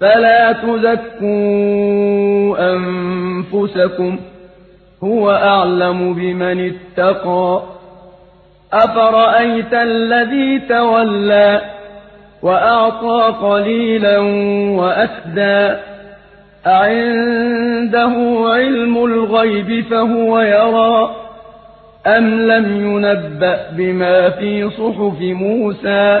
فلا تزكوا أنفسكم هو أعلم بمن اتقى أفرأيت الذي تولى وأعطى قليلا وأكدى أعنده علم الغيب فهو يرى أم لم ينبأ بما في صحف موسى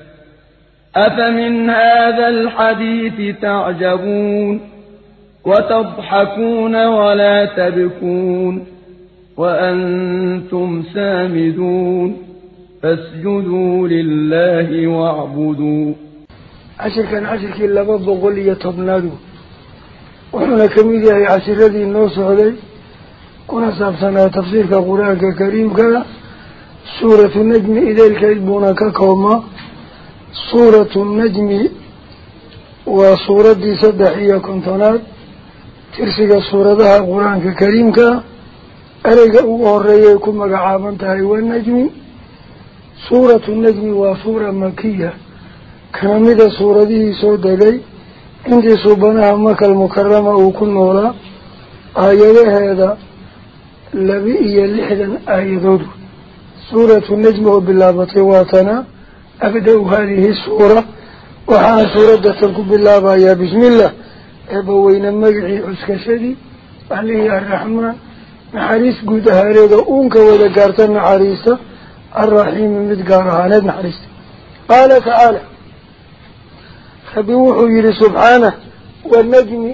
أفمن هذا الحديث تعجبون وتضحكون ولا تبكون وأنتم سامدون فاسجدوا لله واعبدوا عشر كان عشر لما بقول لي تبنادو وحنا كميديا هي عشر الذي النوس علي. كنا سابسنا تفسير كقرآن كريم كلا سورة النجم إذا الكذبون ككوما سورة النجم وسورة دي صدحية كنتونات ترسك سورة دها قرآن كريم كلا أريك أغرية كما قعابنتها والنجم سورة النجم وسورة مكية كامدة سورة دي سودة عندي سبناها مكة المكرمة وكل نورا آيات هذا لبئي اللحدا آيات سورة النجم وبالله بطواتنا أبدأ هذه السورة. وحان سورة تلك بالله يا بسم الله. أبوين مقعي عسك شدي عليه الرحمن. نحريس قد هاريد أونك وذكرت النحريس الرحيم مدقارها. ند نحريس. قال تعالى. خبيوح يري سبحانه. والنجم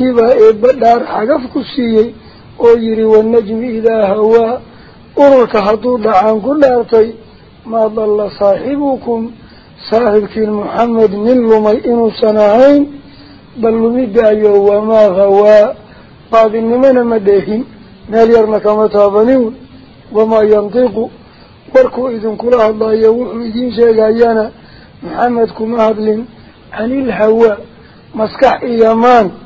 كان كل أرتي إذا هوا مركو دعوه إما ضل ما أوسن من صاحبكم نبي محمد عليه الصلاة والسلام وأما كي سورة قريش بالله أطلايا يقى بعض النما كسيغي رسولك إن كاد لا يضلنا عن آلهتنا بي أورنجرين أصحاب تعدير كان سيدو كالي وإذا رأوهم قالوا إن هؤلاء لضالون إن عادي لقنك الله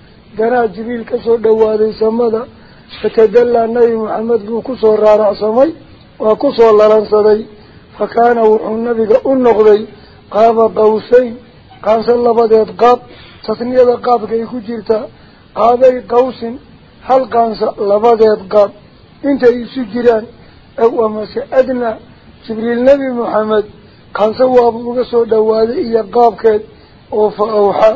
عافمات با جبريل كدن جسما وروحا ونفسا وظاهرا وباطنا وانت بك عافي ما تقبو كلك قروح بان اندها اللو دمين كريم ذو مرة هيبية قروح صاحبة فاستوى وهو كاد جبريل وهو إساق وبالأفق جها كسوغا العلاء كريس صمدوي ثم كقذالبو دنا جبريل كسو فتدلى النبي محمد بو كسو رارع صمي وكسو لرنصدي فكان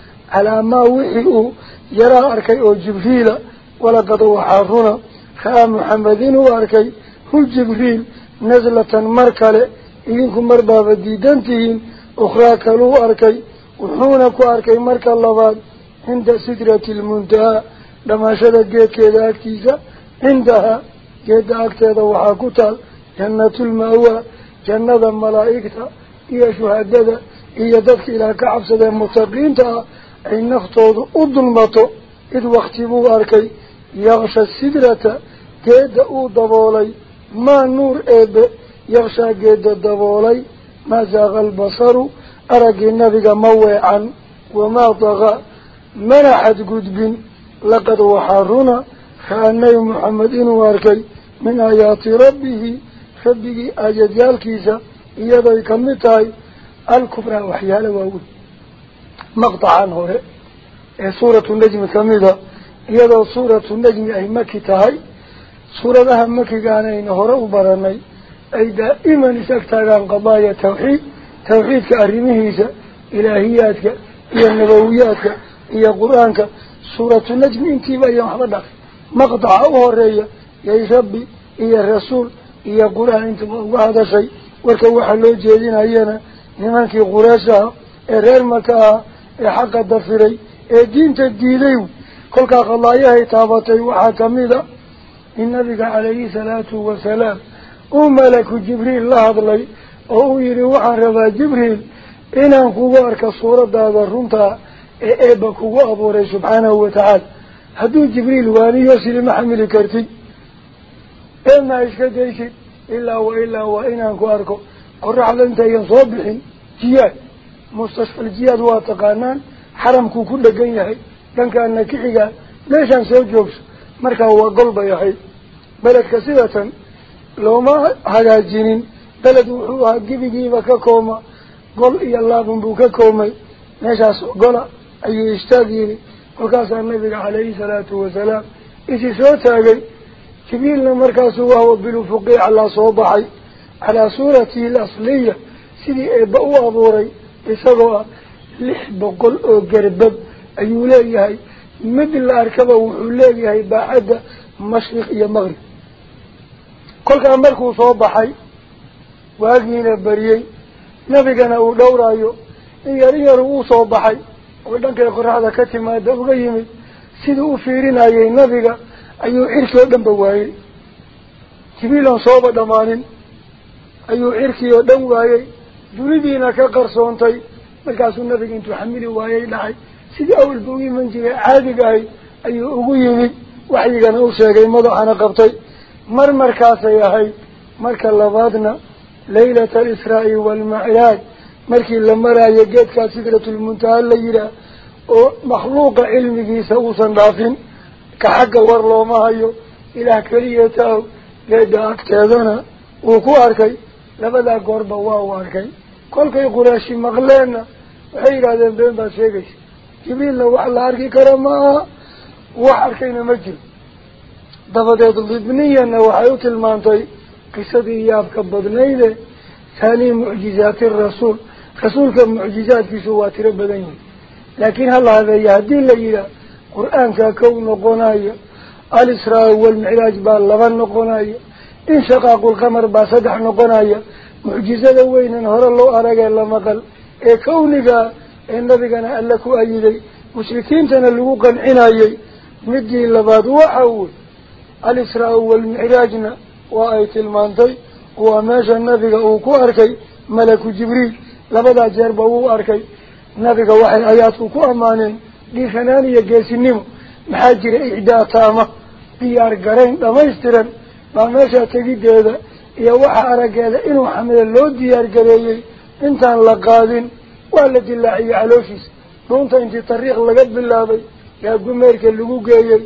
وحيه أيمد ما كذب ما هو سنبين الفؤاد قلبك النبي ما وحي خآرك أو جبريل أفتمارونه إذنك قال ذا ووحدنا محمد كل مرميسان على ما وحيه يرى أركي أو جبريل ولقد وحافنا خاء محمدين وأركي هو جبريل نزلة مركلة إذنكم مربابا ديدانتهين أخرى كلو أركي وحونك أركي مركا اللباد عند سدرة المنتهى لما شدت أي نفتوض أضلمته إذ واختبوا أركي يغشى السدرة أو دبولي. ما نور إيب يغشى جيد دبولي. ما زاغ البصر أرقي النبي موعا. وما طغى منحت قدب لقد وحارنا خاني محمد maqطacan hore ee suuratu najmi kamida iyadoo suuratu najmi ay maki tahay suuradaha makiga anayna hore u baranay ay daa'iman isag taagaan qadaaya tawxiid tawxiidka arrimihiisa ilaahiyaadka iyo nabawiyaadka iyo qur'aanka. Suuratu najmi intiiba ayan waxba dhaqin. Maqdaca u horreeya yay rabbi iyo rasuul iyo qur'aan intaba uga hadashay. Warka waxaa loo jeedinayana nimankii qureeshaha إرير مكاها حق الدفري دين تديليو كل قضاياه تابطي وحاكميدا النبي عليه الصلاة والسلام وملك جبريل لهض لي oo uu yidhi waxaan rabaa jibriil inaan kugu arka suuradaada runtaa ee eebba kugu abuuray subxaanahu watacaala hadduu jibriil waaniyo silima xamili kartid eedna iska daysid ilaa wa ilaa waa inaan ku arko qoraxda intayan soo bixin jiyaad mustashfal jiyaad waa taqaanaan xaramkuu ku dhegan yahay dhankaana kixigaa meeshaan soo joogso markaa waa gol bay ahayd beledka sidatan looma hagaajinin بلد وحوها قبقي وككوما قل إيا الله بنبوك كومي نشاس قل أي يشتاقيني وكاسا النبي عليه الصلاة والسلام إيسي سوتاقي كبيرنا مركز وهو بالفقي على صوبحي على صورته isagoo ah lix boqol oo garbab ayuu leeyahay. Mid la arkaba wuxuu leeyahay baacadda mashriq iyo maqrib kolkaa markuu soo baxay waagiina bariyey nabigana uu dhowraayo in yarin yar uu soo baxay oo dhankay qoraxda ka timaada uga yimid siduu u fiirinayay nabiga ayuu cirkii oo dhanba ba waayey. Jibiilan sooba dhammaanin ayuu cirkii oo dhan waayey. Qarsoontay markaasuu nebiga intuu xamili waayey dhacay sidii awalba u iman jiray caadiga ahay ayuu ugu yimid waxyigana u sheegay madaxana qabtay mar markaasay ahayd marka labaadna ليلة الإسراء والمعراج مركي لما لا يجد كسدرة المنتهى الليلة ومخلوق علمه سوسا دافن كحق ورلو ما هيو إلى كريته قد أكتادنا كل كي قراشي مغلينا وحير هذا بين بسيقش جبيلنا وحلا أركي كرما وحركينا مجل دفدت الضبنية وحيوت المانطي qisadii yaabka badnayde taanii mucjizaati rasuul rasuulka mucjizaadkiisu waa tiro badan yihin laakiin hala habeeya haddii la yidhaah qur-aankaa kow noqonaya alisraa walmicraaj baa laba noqonaya inshiqaaqulqamar baa saddex noqonaya kawnigaa ee nabigana alla ku ayiday mushrikiintana lagu qancinayay midii labaad waxa wey alisraa walmicraajna waa ay tilmaantay waa meesha nabiga uu ku arkay malaku jibriil labadaa jeerba wuu arkay nabiga waxay aayaadku ku ammaaneen dhiiranaan iyo geesinimo maxaa jira icdaa taama diyaar garayn dhamaystiran baa meesha tegideeda xamile loo diyaar gareeyey intaan la qaadin waa la dilaaciyey calooshiisa dhuunta intii tariikh laga bilaabay yaa gumeerka lagu geeyey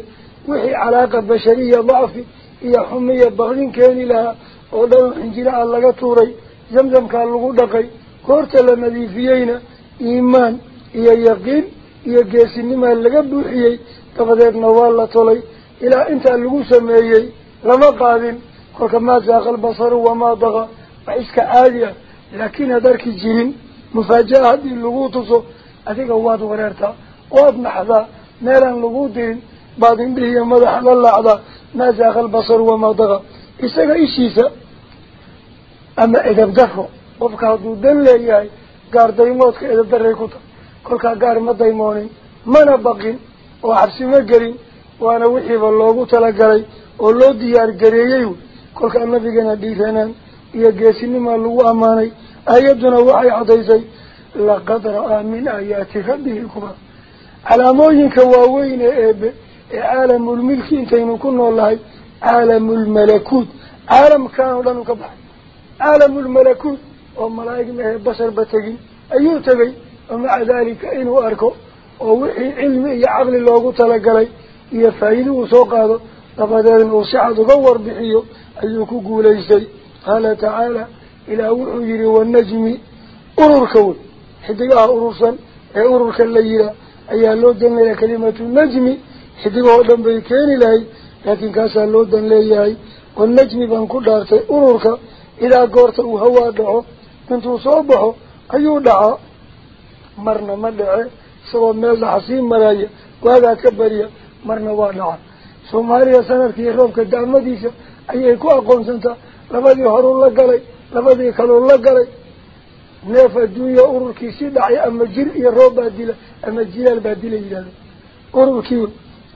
wixii calaaqa bashariya dacfi iyo xumiya bakdin keeni lahaa oo dhan xinjiraha laga tuuray zamzamkaa lagu dhaqay goorta la nadiifiyeyna iimaan iyo yaqiin iyo geesinimaa laga buuxiyey dabadeedna waa la tolay ilaa intaa lagu sameeyey lama qaadin وكما زاغ البصر وما ضغى فإسك آلية لكن درك الجهن مفاجأة هذه اللغوطة أذيك هو هذا غريرتها وابن حدا نيرا لغوطين بعض به يمضح لله عدا ما زاغ البصر وما ضغى إسك إشيسا أما إذا بدخوا وفكا هدو دن لأيهاي قار ديموتك إذا دريكوتا كلكا قار ما ديموني ما نبقين وحبسي ما وأنا وحيب اللغوطة لقري ولو ديار قريه iyo geesinimaa lagu ammaanay ayadduna waxay caddaysay laqad ra'aa min aayaati rabbihi kubra calaamooyinka waaweyn ee eebe ee caalamulmilki intaynu ku nool nahay caalamulmalakuut caalamkan oo dhan u ka baxay caalamulmalakuut oo malaa'ig mahee basharba tegin ayuu tegay wamaca daalika inuu arko oo wixii cilmi iyo caqli loogu talagalay iyo faa'iida uu soo qaado لقد أن وسع تدور بحيو أيك قوليسي قال تعالى إلى وحير والنجم أرور كون. حدقاء أرورسا أي أرورك الليلة أي اللودن لها كلمة النجم حدقاء أدن بيكين لهي. لكن كاسا اللودن لهي والنجم بان كدارت أرورك. إلى قرطه هوا دعو كنت صوبه أيو دعا. مرنا مدعي سوى ميل حسين مرايا. وهذا كبريا مرنا وانعا soomaaliya sanadkii roobka daamadiisa ayay ku aqoonsantaa labadii horuu la galay labadii kaluu la galay neef adduunya ururkii si dhacay ama jir iyo roob baa dila ama jilaal baa dila yidhahda ururkii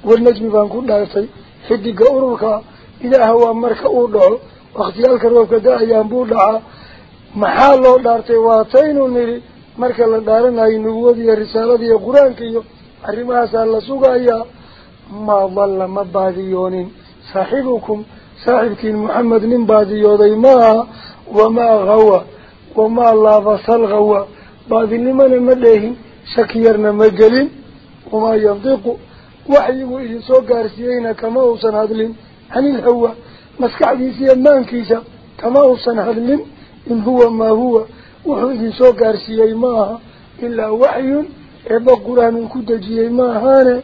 wanajmi baan ku dhaartay xidiga ururkaa ilaaha waa marka uu dhaco waktiyaalka roobka da-ayaan buu dhacaa maxaa loo dhaartay waataynu nidhi marka la dhaaranayo nubuwada iyo risaalada iyo qur-aanka iyo arrimahaasaa la sugayaa ما ظل ما باديون صاحبكم صاحبك محمد من باديودي ما وما غوى وما لا فصل غوى بادي لمن مده شكيرنا مجلين وما ينطق وحيه إذا سوكار سيئنا كما هو سنهدلين. عن الهوى مسكعدي سيئنا كيسا كما هو سنهدلين. إن هو ما هو وحيه إذا سوكار سيئي ماها إلا وحي إبا قرآن كدجيه ماهانه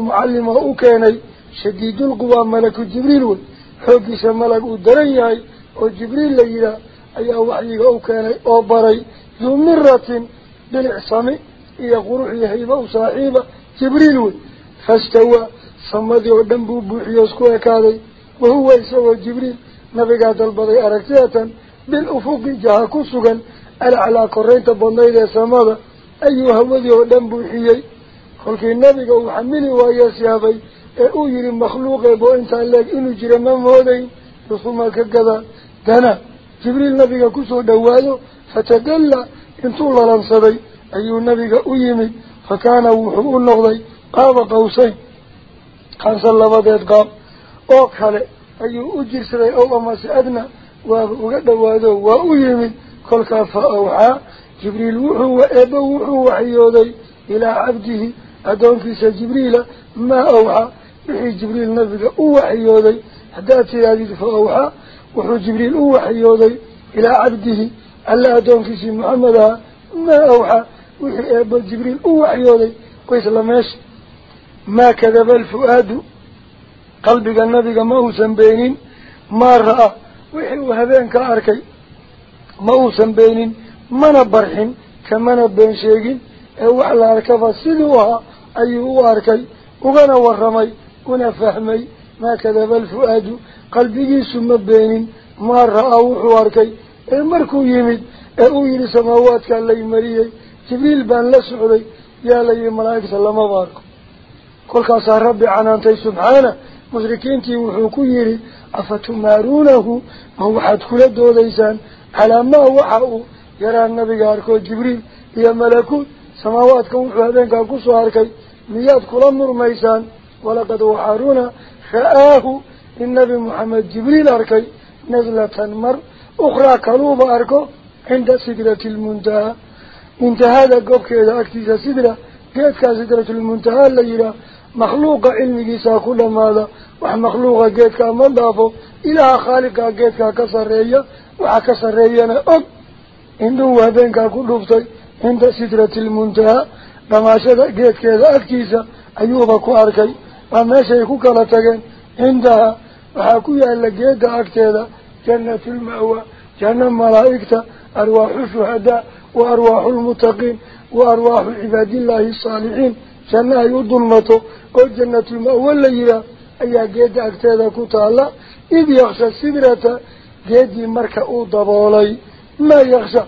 mucallima u keenay shadiidulquwaa malaku jibriil wey xooggiisa malag uu daran yahay oo jibriil la yidhaah ayaa waxyiga u keenay oo baray duu miratin bilicsami iyo qurux iyo hayba u saaxiiba jibriil wey fastawaa samadii oo dhan buu buuxiyo isku ekaaday wahuwa isagoo jibriil nabigaa dalbaday aragtidatan badnayd ee samada ayuu hawadii oo dhan buuxiyey kolkii nabiga uu xamili waayo siyaabay ee uu yihi makhluuqeebo intaa leeg inuu jira ma moodayn rusuma ka gadaa dana jibriil nabiga kusoo dhawaado fatadalla intuu lalansaday ayuu nabiga u yimid fa kaana wuxuu u noqday qaaba qawsayn qansa labadeed qaab oo kale ayuu u jirsaday ow amase adna وقده وادو وأيمن كل كفا أوحى. جبريل وحو وإبا وحو وحيودي إلى عبده. أدون فيسا جبريل ما أوحى. يحي جبريل نبقى وحيودي. حداتي يديد فأوحى وحو جبريل وحيودي إلى عبده. ألا أدون فيسي محمد ما أوحى. وحي إبا جبريل وحيودي. قيس الله ماشي ما كذب الفؤاد. قلبك النبقى ما هو سنبينين. ما رأى. Kamana been sheegin ee wax la arkaba siduu ahaa ayuu u arkay ugana warramay una fahmay maa kadaba alfu-aadu qalbigiisu ma beenin maa ra-aa wuxuu arkay ee markuu yimid ee uu yidhi samaawaadkaa lay mariyey jibriil baan la socday yaa la yidhi malaa'igta lamaba arko kolkaasaa rabbi canaantay subxaana mushrikiintii wuxuu ku yidhi afatumaaruunahu ma waxaad kula doodaysaan calaa maa waxa uu yaraa nabiga arkoo jibriil iyo malakuut samaawaadka wuxuu habeenkaa kusoo arkay miyaad kula murmaysaan walaqad waxaaruna ra'aahu in nabi moxamed jibriil arkay nazlatan mar ukhraa kaluuba arko cinda sidrati lmuntahaa intahada gobkeeda agtiisa sidra sidratulmuntahaa la yidhaah makhluuqa cilmigiisaa ku dhamaada wax makhluuqa geedkaa ma dhaafo ilaaha khaaliqaa geedkaa ka sarreeya waxa ka sarreeyana og indhuhu habeenkaa ku dhuftay cinda sidrati lmuntahaa dhamaashada geedkeeda agtiisa ayuuba ku arkay waa meeshay ku kala tageen cindaha waxaa ku yaala geeda agteeda jannatulma'wa janno malaa'igta arwaaxu shuhadaa wa arwaaxu lmuttaqiin wa arwaaxu cibaadillaahi asaalixiin janno ay u dulmato oo jannatulma'wa la yihaah ayaa geeda agteeda ku taala id yaksha sidrata geedii marka uu daboolay maa yaksha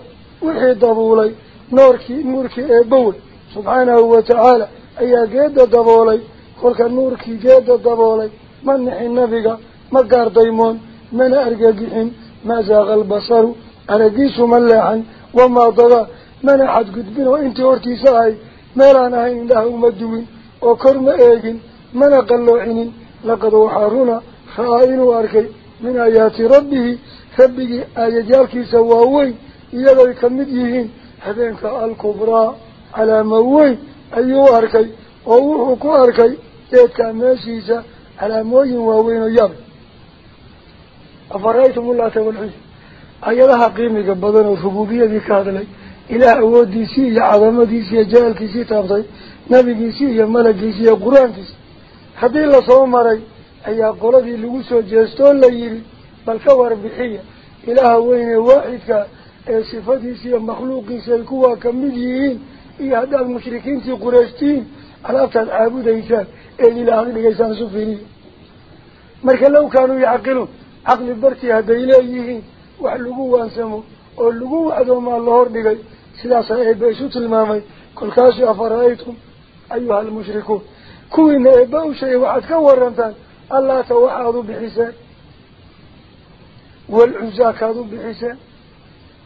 wixii dabuulay noorkii nuurkii eebbawey subxaanahu watacaala ayaa geeda daboolay kolka nuurkii geeda daboolay ma nixin nabiga ma gaardaymoon mana argagixin maa zaaqa albasaru aragiisu duwin oo kor ma eegin mana qalloocinin laqad waxaa runa ra-aa inuu arkay min aayaati rabbihi rabbigii aayadyaalkiisa waaweyn iyagoy ka mid yihiin habeenka alkubraa calaamo weyn ayuu arkay oo wuxuu ku arkay geedkaa meeshiisa calaamooyin waaweyn oo yaab afara'aytum ullaata walxusa ayadaha qiimiga badan oo rubuubiyadii ka hadlay ilaah awoodiisii iyo cadamadiisii iyo jaalkiisii taabtay nabigiisii iyo malagiisii iyo qur-aankiisi haddii lasoo maray ayaa qoladii lagu soo jeestoo la yidhi bal ka warbixiya ilaaha weyne waaxidka ee sifadiisi iyo makhluuqiisi ay kuwaa kamid yihiin iyo haddaad mushrikiintii qureeshtihiin alaabtaad caabudaysaan eed ilaah dhigaysaan isu fiiriya marka law kaanuu yacqiluun caqli bartii hadday leeyihiin wax lagu waansamo oo lagu wacdoomaa la hordhigay سلا صحيح بيشوت المامي كل كاش أفرأيتم أيها المشركون. كوين نعبه شيء واحد وعد كورنتان الله توحاده بحسان والعزاء كاده بحسان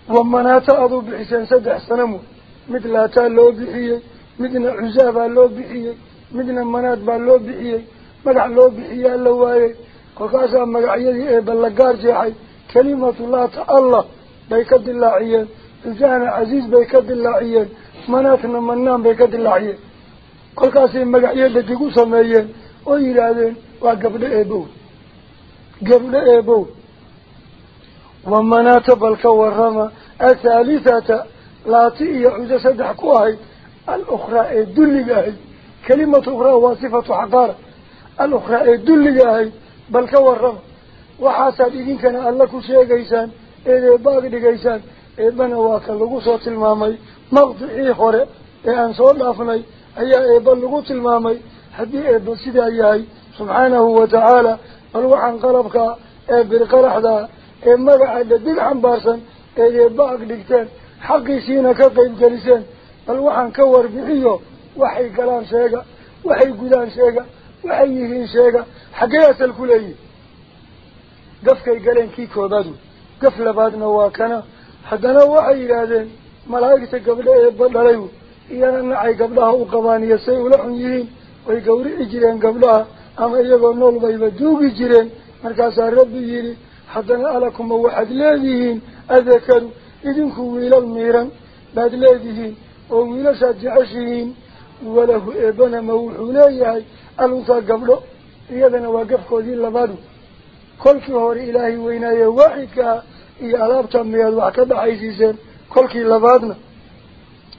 ومناتا أده بحسان سدح سنمو مثل لا تالو بحيي. مثل عزاء باللو بحيي. مثل منات باللو بحيي. مدع لو بحيي اللوائي كل كاش أمك عيدي إيبا لقار جاحي. كلمة الله تالله بيكد الله عيان dhadig u sameeyeen oo yidhaahdeen waa gabdho eebow gabdho eebow wamanaata bal ka warama athaalithata laati iyo cuso saddex ku ahayd alukhraa ee dulliga ahayd kelimatu ukhraa waa sifatu xaqaara alukhraa ee dulliga ahayd bal ka warama waxaasaad idinkana alla ku sheegaysaan eed eebbaag dhigaysaan ayaa eebba lagu tilmaamay haddii eebba sidaa yahay subxaanahu watacaala bal waxaan qalabkaa ee birqaraxdaa ee magaca dhadig xambaarsan eed eebba ag dhigteen xaqiisiina ka qayb geliseen bal waxaan ka warbixiyo waxay galaan sheega waxay gudaan sheega waxay yihiin sheega xaggee asal ku leeyihin gafkay galeen kii koobaad wey gaf labaadna waa kana nacay gabdhaha u qabaan iyo say ula xun yihiin way gawrici jireen gabdhaha ama iyagoo nool bayba duugi jireen markaasaa rabbi yidhi haddana alakuma waxaad leedihiin adakaru idinku wiilal miiran baad leedihiin oo wiilashaad jeceshihiin walahu eebbana ma wuxuu leeyahay aluntaa gabdho iyadana waa gafkoodii labaadu kolkii hore ilaahay weynaaye waaxidkaa إي ألابتا ميال وعكدا حيسيسين كلكي لبادنا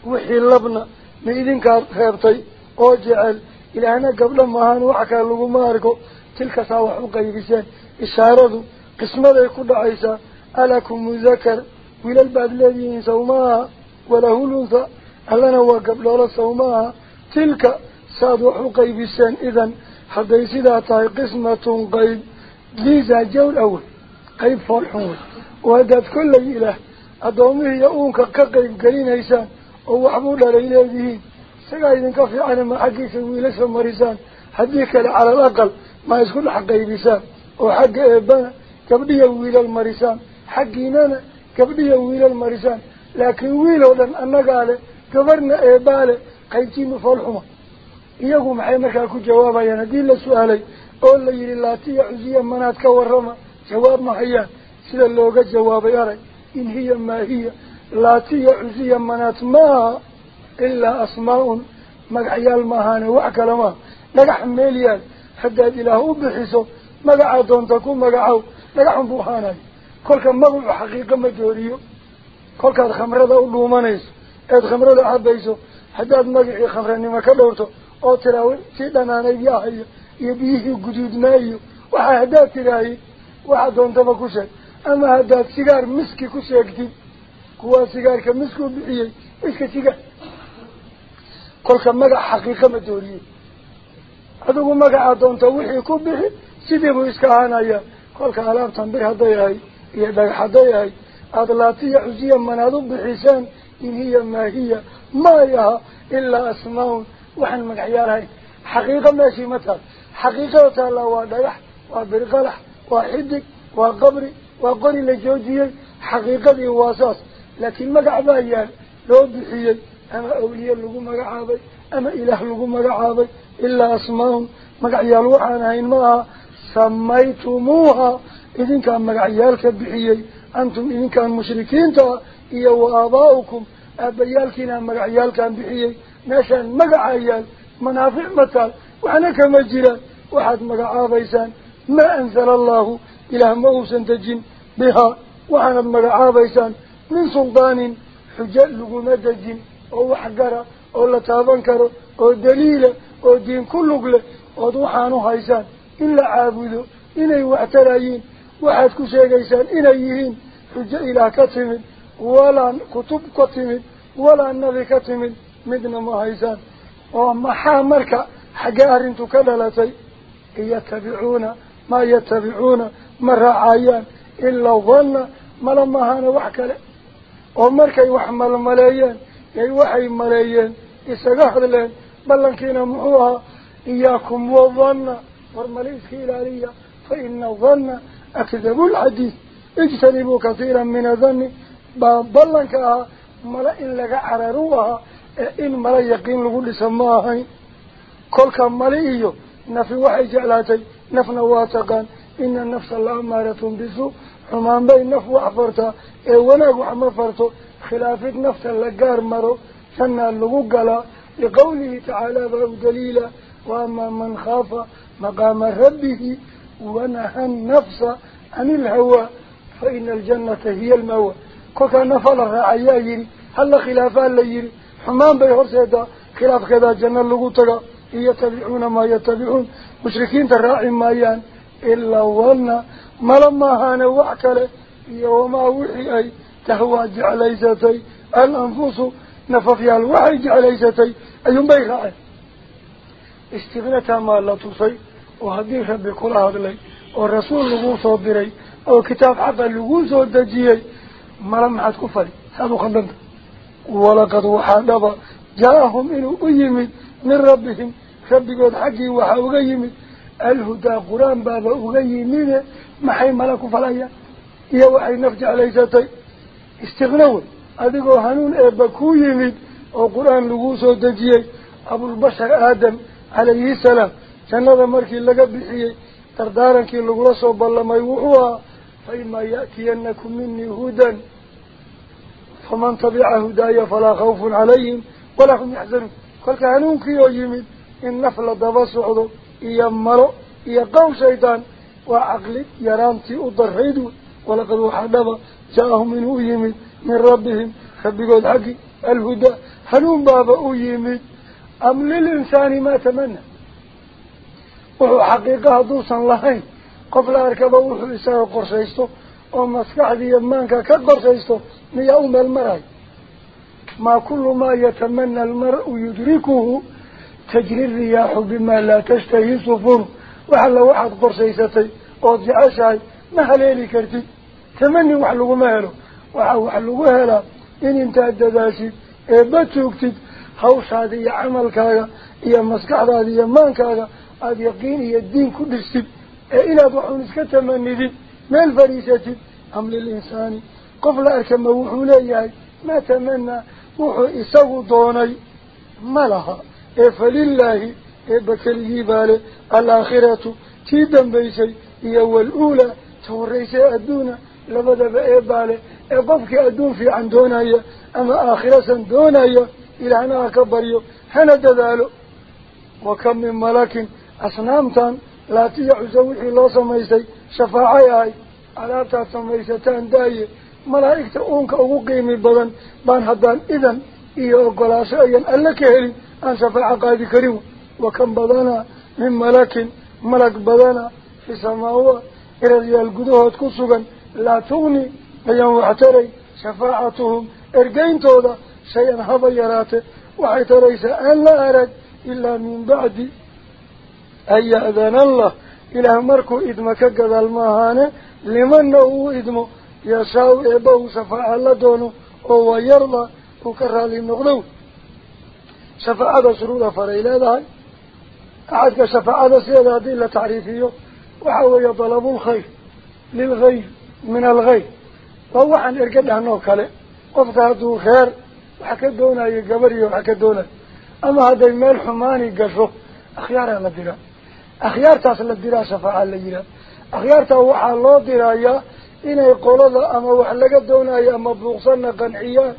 وحي لبنا نئذن كار هيبتاي أو جعل إلا أنا قبل ما هانو عكا لغو ماركو تلك ساوحو قيبسين إشاردو قسمة يكود عيسى ألكم مذكر ولا البعد الذين سوماها وله الوثى ألنا وقبل ولا سوماها تلك ساوحو قيبسين إذن حديثي ذاتها قسمة قيب ليزا جول أول قيب فرحون وهذا كل إله. أدومه يؤونك كقيم قرين إيسان أو أحمود لإلهيه سيقايدن كافي عن ما حقيت سوي لسه مريسان حديك على الأقل ما يسكن حقي إيسان وحق إيبان كبدي يويل المريسان. حقي نانا كبدي يويل المريسان. لكن ويلو لن أنا قاله كبرنا إيبالي قيتي مفالحما. إيقوم حينك أكو جوابا يا نديل سؤالي أولي للاتي عزيا مناتك ورما. جواب محيان maaha ilaa asmaa-un magacyaal maahaane wax kale maaha dhagax meel yaal haddaad ilaah u bixiso magacaa doonta ku magacow dhagaxun buu ahaanayo kolka magacu xaqiiqo ma dooriyo kolkaad khamrada u dhuumanayso eed khamrada cabayso haddaad magacii khamranimo ka dhowrto oo tiraa tii dhanaanayd yahayo iyo biyihii guduudnaa iyo waxaa haddaad tidhaahid waxaa doontaba ku sheeg haddaad sigaar miski ku sheegtid kuwaa sigaarka miski u bixiyey iska sigaar kolka magac xaqiiqa ma dooriye adigu magacaa doonta wixii ku bixi sidii buu iska ahaanayaa kolka alaabtan bir hadday ahay iyo dhagax hadday ahay aada laatiya xusiya manaad u bixisaan in hiya maa hiya maayaha ilaa asmaa-un waxaan magacyaalahayn xaqiiqo meeshii ma taal xaqiiqada taallaa waa dhagax waa birqalax waa xidig waa qabri وقري لجوجيه حقيقة واساس لكن ما قعبايا لو بحيا أما أولياء لغو مقعابي أما إله لغو مقعابي إلا أسمهم مقعيا الوحان هين ماها سميتموها إذن كان مرعيالك بحيي أنتم إذن كان مشركين توا إيو آباؤكم أبيال كنا مقعيا لك بحيي ناشان مقعيا منافع مثال وحنا كمجرا وحد مقعابيسان ما ما أنزل الله wax gara oo la taaban karo oo daliila oo diin ku lug leh ood waxaanu haysaan in la caabudo inay waxtarayiin waxaad ku sheegaysaan inay yihiin xujo ilaah ka timid walaa kutub ka timid walaa nabi ka timid midna ma haysaan oo maxaa marka xaggee arrintu ka dhalatay yatabicuuna maa yatabicuuna مرة عيان إلا ظن ملما هان وحكلا ومرك يوحمل ملايين يي وحي ملايين يسقحر لين بلنكين محوها إياكم وظن فرمليس خلالية فإن ظن أكذبوا الحديث اجتنبوا كثيرا من ظن بلنكا ملايين لك عرروها إن ملايقين لقول سماهين كل كان ملايين نفي وحي جعلاتي نفنا واتقان wax fartaa ee wanaag wax ma farto khilaafid nafta la gaar maro jannaa lagu galaa liqawlihi tacaala baa u daliila waamaa man khaafa maqaama rabbihi wanaha nafsa can ilhawaa fa ina aljannata hiya almawa kolkaa nafa la raacayaa yidhi halla khilaafaa la yidhi xumaan bay horseedaa khilaafkeedaa janno lagu tagaa in yatabicuuna maa yatabicuun mushrikiinta raaci maayaan maahaane wax kale iyo wamaa wixii ay tahwaa jeclaysatay alanfusu nafafyaal waxay jeclaysatay ayuunbay raaceen istiqnataa maa la tusay oo haddii rabbi kula hadlay oo rasuul laguu soo diray oo kitaab xaqa laguu soo dejiyey mala maxaad ku fali saad u khaldanta walaqad waxaa dhaba jaa-ahum inuu u yimid min rabbihim ku falayaan iyo waxay naf jeclaysatay istiqna wey adigoo hanuun eebba ku yimid oo qur-aan laguu soo dejiyey abulbashar aadam calayhi salaam jannada markii laga bixiyey dardaarankii lagula soo ballamay wuxuu ahaa fa imaa ya'tiyanakum minii hudan faman tabica hudaaya falaa khawfun calayhim walaa hum yaxzanuun kolka hanuunkii oo yimid in naf la daba socdo إيا مرو إيا قو شيطان وعقلت يرامتي أضرحيدو ولقد وحدبا جاءهم من أيمد من ربهم خبقوا الحقي الهدى حنون بابا أيمد أم للإنسان ما تمنى وهو حقيقة دوسا لهين قبل أركب أوروح الإسان القرشيستو أم أسكح ذي كقرشيستو كالقرشيستو ليأوم المرأي ما كل ما يتمنى المرء يدركه تجري الرياح بما لا تشتهي صفر وحل واحد قرصيستي. وضع شاي ما هليلي كرتي. تمني وحلقوا مهلو وحلقوا هلا إن انت أدداشي. إبتوكتد هوش هذه عمل كاغا. إيا مسكح هذه يمان كاغا. هذا يقين هي الدين كل السب إلى ضحون اسكتمني ذي ما الفريسة أم للإنسان. قفل أركم وحولي ما تمنى. إيه فلله إيه بكاليه بالي الآخرة. تيدا بيسي هي الأولى توريسي أدونا. لبدا بإيه بالي إيه أدون في عن دونايا. أما آخرة دونايا. إلى أنا أكبريو. هنا دذالو وكم من ملك أصنامتان. لا تيع زوحي الله سميسي. شفاعي على تسميستان دايه malaa'igta uunka ugu qiimi badan baan haddaan idan iyo ogolaasho ayan alle ka helin أن شفاعة العقاد كريم وكم بدانا من ملك ملك بدانا في السماء سماوة إرضي القدوهات كسوغا لا توني أيام وحتري شفاعتهم. إرقين تودا شيئا هضا يراته. وحتري سأل لا أرد إلا من بعد أن أذن الله. إلى مركو إدمك قد المهانة. لمن نوو إدمه يساو إباه سفاعة لدونه. هو يرضى وكره لنغلوه شفاعة شروط فريلة ذهي أحد شفاعة سيادة دي تعريفية. وحاول طلب الخير للغير من الغير. وهو عن إرقد عنه كله. قفت هدو خير. وحكا دونا يقبري دونا أما هذا المال حماني قشو أخيارها لدينا أخيار تصل لدينا شفاعة لدينا أخيار توحى الله درايا inay qolada ama wax laga doonayo ama buuqsanna qanciyaan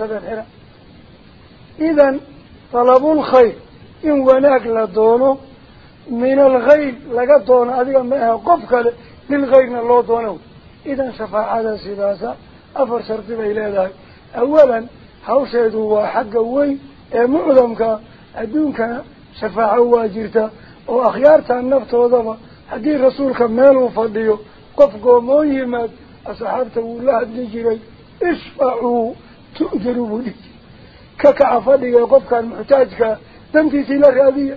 sabeen xiraan idan talabul khayr in wanaag la doono min alkhayr laga doono adiga ma aha qof kale lilkhayrna loo doono idan shafaacada sidaasa afar shardi bay leedahay awalan hawsheedu waa xagga weyn ee mucdamka adduunkana shafaaco waa jirta oo akhyaartan naftoodaba haddii rasuulka meeluu fadhiyo qof goomoon yimaad asxaabta wuu la hadli jiray ishfacuu tu'jaru buu dhihi ka kaca fadhiga qofkaan muxtaajkaa dantiisii la raadiya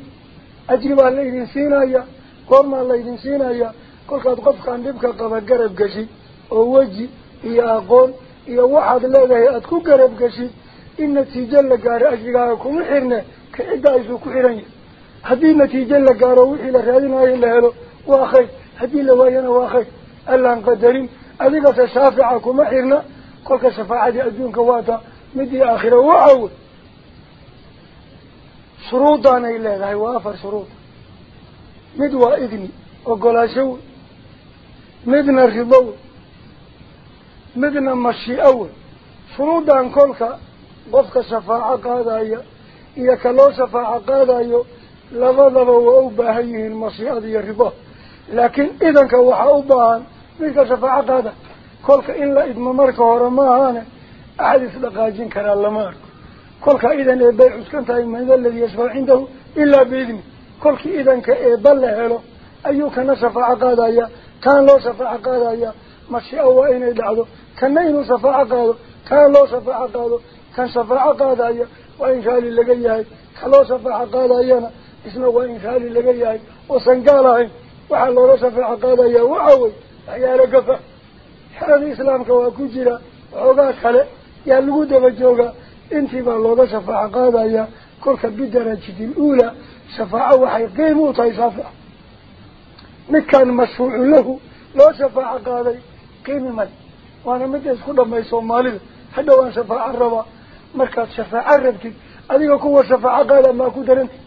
ajri baa laydin siinaya goormaa laydin siinaya kolkaad qofkaan dhibka qaba garab geshid oo weji iyo aqoon iyo waxaad leedahay aada ku garab geshid in natiijo la gaaro ajrigaaga kuma xirne ka cidda aysuu ku xiran yahay haddii natiijo la gaaro wixii la raadinayo أذيك تشافعكم محرنا كل شفاعة أدونك واتا مدي آخرة. وعود. شروطنا إلا هاي وافر شروط. مدوى إذني وقلا شو مدنا الرضو مدنا مشي أول. شروطا كلك قفك شفاعة قادايا إيا كلو شفاعة قادايا لبضب وأوباهيه المشيئة دي الرضا laakiin idanka waxaa u baahan ليس شفاعة هذا كلك إلا إدم مارك ورمان أحد إصدقاجين كان الله مارك كلك إذن إبايع سكنت من الذي يشفع عنده إلا بإذن كلك إذن كإبال لهلو أيوك نشفاعة هذا كان له شفاعة هذا ماشي أوائنا إدعاده كان له شفاعة هذا كان له شفع هذا كان شفع هذا وإن شاء الله لقيه كان له شفاعة هذا اسمه وإن شاء الله لقيه وسنقاله وحال له شفاعة هذا وعوي waxyaalo gafa xerada islaamka waa ku jira waxoogaa kale yaa lagu daba joogaa intii baa looga shafaaco qaadayaa kolka bidarajati luulaa shafaaco waxay qiim u tahay shaafica midkaan mashfuucu lahu loo shafaaco qaaday qiimi male waana midda isku dhamay soomaalida hadhow aan shafaaco rabaa markaad shafaaco rabtid adiga kuwa shafaaco qaada maa ku darantid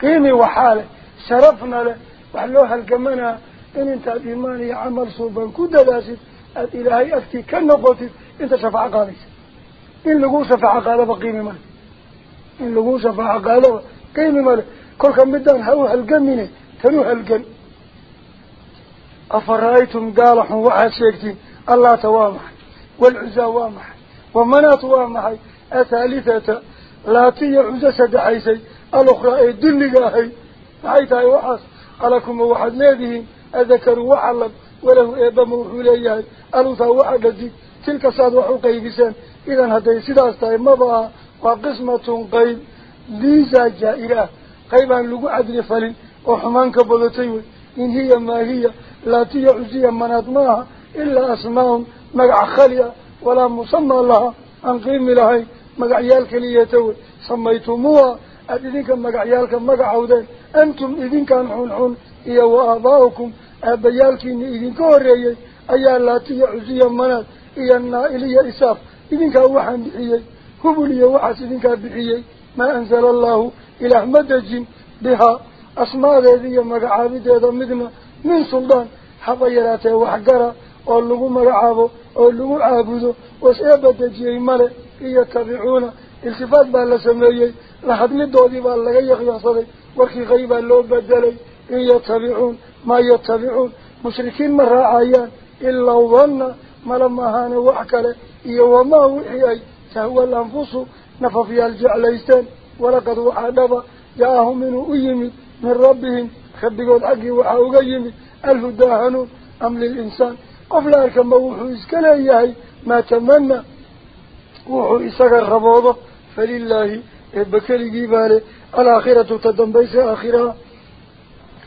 qiimi waxaa leh sharafna leh وحلو هالكمانا إن أنت إيمان يعمل صوبا كده داسد الإلهي أفتي كالنقوتي أنت شفاعة قادس إن لقو شفاعة قادة قيمة مال. إن لقو شفاعة قادة قيمة مال. كل كم بدان هو هالقمينة تنو هالقم أفرأيتم قالحوا وحد شيكتين. الله توامح والعزا وامح ومنات وامح. الثالثة لا تيعز سدحيسي. الأخرى الدلقة هي حيث وحس ألكم وحد أذكروا وحلم وله إبا موحوليه ألوثا وحددي تلك صاد وحوقي بسان إذن هذا سيداستاي مضى وقسمة قيب. ليزا جائرة. قيبا لقو عدل فلن وحمانك بلطيوي إن هي ما هي. لا تيعزي منات معها إلا أسماء مقع خلية ولا مسمى لها. أن قيم لهي مقعيالك ليتوي سميتموها. أدنك مقعيالك مقعودين أنتم إذن كان حون. إيا وآباؤكم أبيالك إذن كوريي أيا لا تيعزي منات إيا النائلية إساف إذن كان وحن بحيي هبلي وحس إذن كان بحيي ما أنزل الله إلى مدج بها أسماء ذي مقعابد هذا مدنا من سلطان وحقرة oo lagu magacaabo oo lagu caabudo was eeba dejiyey male iyotabicuuna iltifaat baa la sameeyey lahadlidoodii baa laga yaqyaqsaday warkii qaybaa loo bedelay إن يتبعون ما يتبعون. مشركين من رأيان إلا وظن ما لما هان وحكلا إيه وما وحيي تهوى الأنفس نففي الجعليستان ولقد وحادف جاءهم من أيمن من ربهم. خبقوا الحق وحاوق قيم ألف داهنون أم للإنسان. قفل أركما وحو إسكلا إياهي ما تمنى. وحو إسكا الربوضة. فلله إبكالي جيبالي الآخرة تدنبيس آخرها.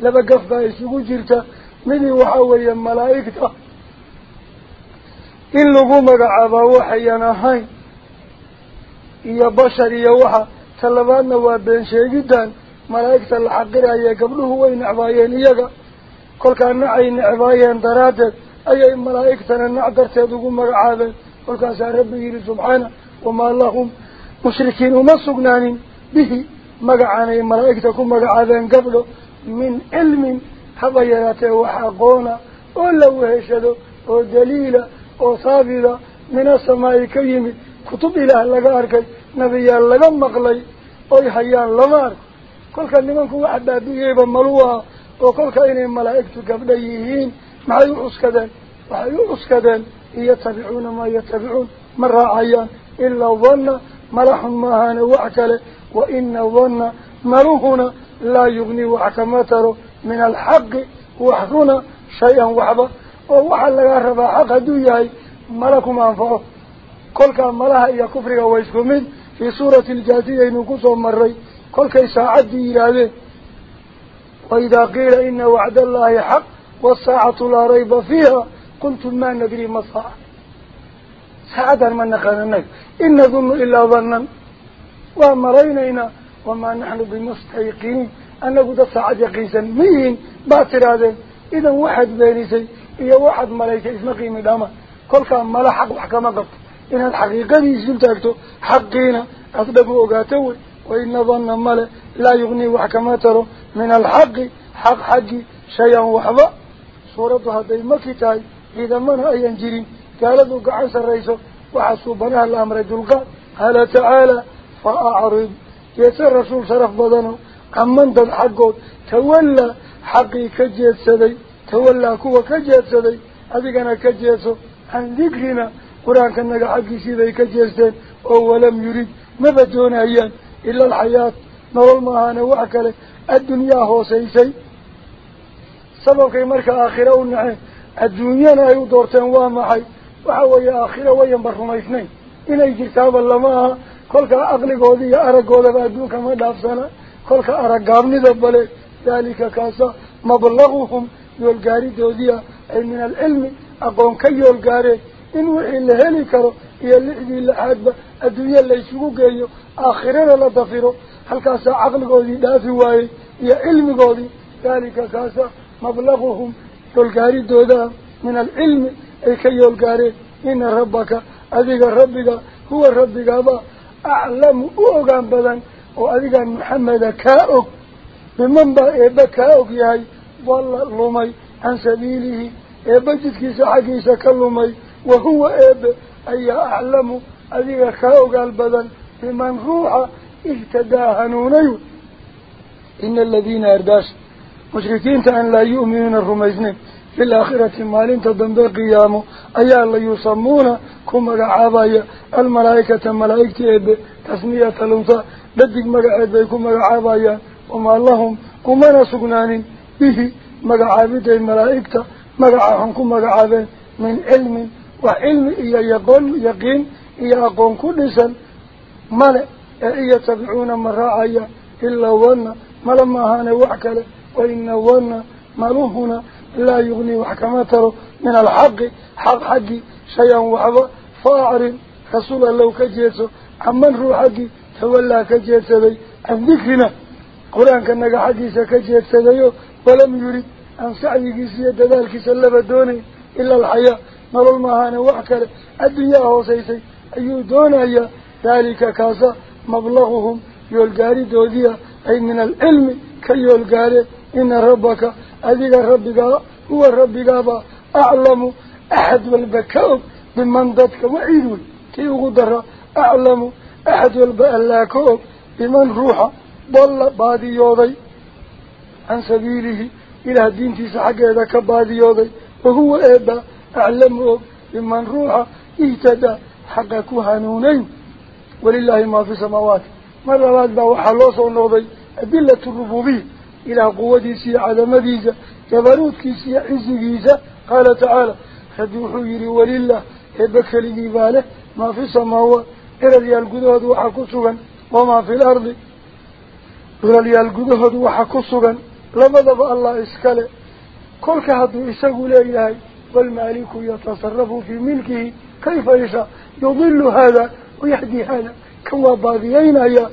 بالآخرة ما لنت قيامات بأرداشا أنا الرميزنين لا يصمون وحيكم مقعابا الملائكة ملائكة بقيبك بدني تصمية الأنثى لديك مقعد أو ملائكة بنات الله ويليه يكون مقعابايا كل كان مقعابدا ملائكة قبل اللقو مقعابي لما قفبا يسيقو جرتا مني وحاويا ملائكة إن لقو مقعابا وحيانا هاي إيا بشر إيا وحا تلبانا وابين شيقدان ملائكة الحقيرة من علم حضيراته وحقونا ولا وهشده ودليل وصابلة من السماء كيمي كتب إله لغا أركي نبيا لغا مقلي أي حيان لما أرك كل كان نمانكو واحد بابيه بملوها وكل كان ملائكة قبليهين ما ما ما إلا لا يغني وحكمته من الحق وحكونا شيئا وحبا. ووحل لغا ربا حق دوياي ملكم أنفعه كل كان ملها إيا كفرك ويسكمين في سورة الجاثية نقصهم مري. كل كي ساعد إلى وإذا قيل إن وعد الله حق والساعة لا ريب فيها قلتم ما ندري وما نحن بمستيقين. أنه قد ساعة يقيسا مين؟ باتر هذا إذا واحد بينيسي إيا واحد ملايكة اسم قيمة داما. كل كان ملا حق وحكما قبط إن الحقيقة يسلم تاكتو حقينا. أصدقوا أقاتوي وإن ظن ملا لا يغني وحكماته من الحق حق حقي. شيئا وحبا. صورتها هذي مكتاي إذا من أي جرين قالوا قعان سريسو وحسوبناها الأمر يسر رسول شرف بدنه. عمن دد حقود. تولى حقي كجيد سدي. تولى كوة كجيد سدي. أذيقنا كجيسو عن ذكرنا قرآن كنك حقي سيدي كجيستين أو لم يريد. ما بدون أيان. إلا الحياة. نرول ماهانا وعكله الدنيا هو سيسي سبب مركا آخرة ونعي. الدنيا أيو دورتين وامحي وحوى آخرة وينبر ما اثنين. إنay jirtaaba lama aha kolka aqligoodii iyo aragoodaba adduunka ma dhaafsana kolka araggaabnida bale daalika kaasa mablaguhum yoolgaaridoodiia ay min alcilmi aqoon ka yoolgaareen in wixii la heli karo iyo lixdii lixaadba adduunye laysugu geeyo aakhirada la dafiro halkaasaa caqligoodii dhaafi waayey iyo cilmigoodii daalika kaasa mablaguhum yoolgaaridoodaa min alcilmi ay ka yoolgaareen ina rabbaka adiga rabbiga huwa rabbigaaba biman baa eebba kaa og yahay dalla lumay can sabiilihi eebba jidkiisa xaggiisa ka lumay wa huwa eebe ayaa aclamu adiga kaa ogaal badan biman ruuxa ihtadaa hanuunay ina aladiina ardaash mushrikiinta aan laa yu'minuuna rumaysnayn في الآخرة مالين تدنبي قيامه. أيا الله يسمون كما قعابايا الملائكة ملائكة إبه تسمية الأنثى بدك مقعد كما قعابايا وما اللهم كما نسقنان به مقعابد الملائكة. مقعهم كما قعابين من علم. وعلم إيا يقول يقين إيا أقون لا يغني وحكمته من الحق حق حقي شيئا وحبا فاعر رسول الله كجيسو عمن روح حقي تولى كجيسو عن ذكرنا قرآن كان حقيسا كجيسو ولم يريد أن سعيه سيادة ذلك سلب دوني إلا الحياة. نظل مهانا وحكر الدنيا هو سيسي. أيو دوني ذلك كاسا أذيك ربك هو ربك أعلم أحد والبكاء بمن ضدك وعيد كي قدر؟ أعلم أحد والبألاكوب بمن روح ضل بادي يوضي عن سبيله إلى الدين تسحق ذاك بادي يوضي وهو إبا أعلم بمن روح اهتدى حقك هنونين ولله ما في السماوات مرة بعد وحلوص ونوضي أدلة الربوبية. إلى قوة سي عدمديسة جبروت كيسي عزقيسة قال تعالى خدوحو يري ولله إبك لجباله ما في السماوات إلى ريال قدهد وحكسوغا وما في الأرض إلى ريال قدهد وحكسوغا لماذا الله إسكاله كل كهدو إساقوا لإلهي والمالك يتصرف في ملكه كيف يشاء؟ يضل هذا ويهدي هذا. كما باذيين أيا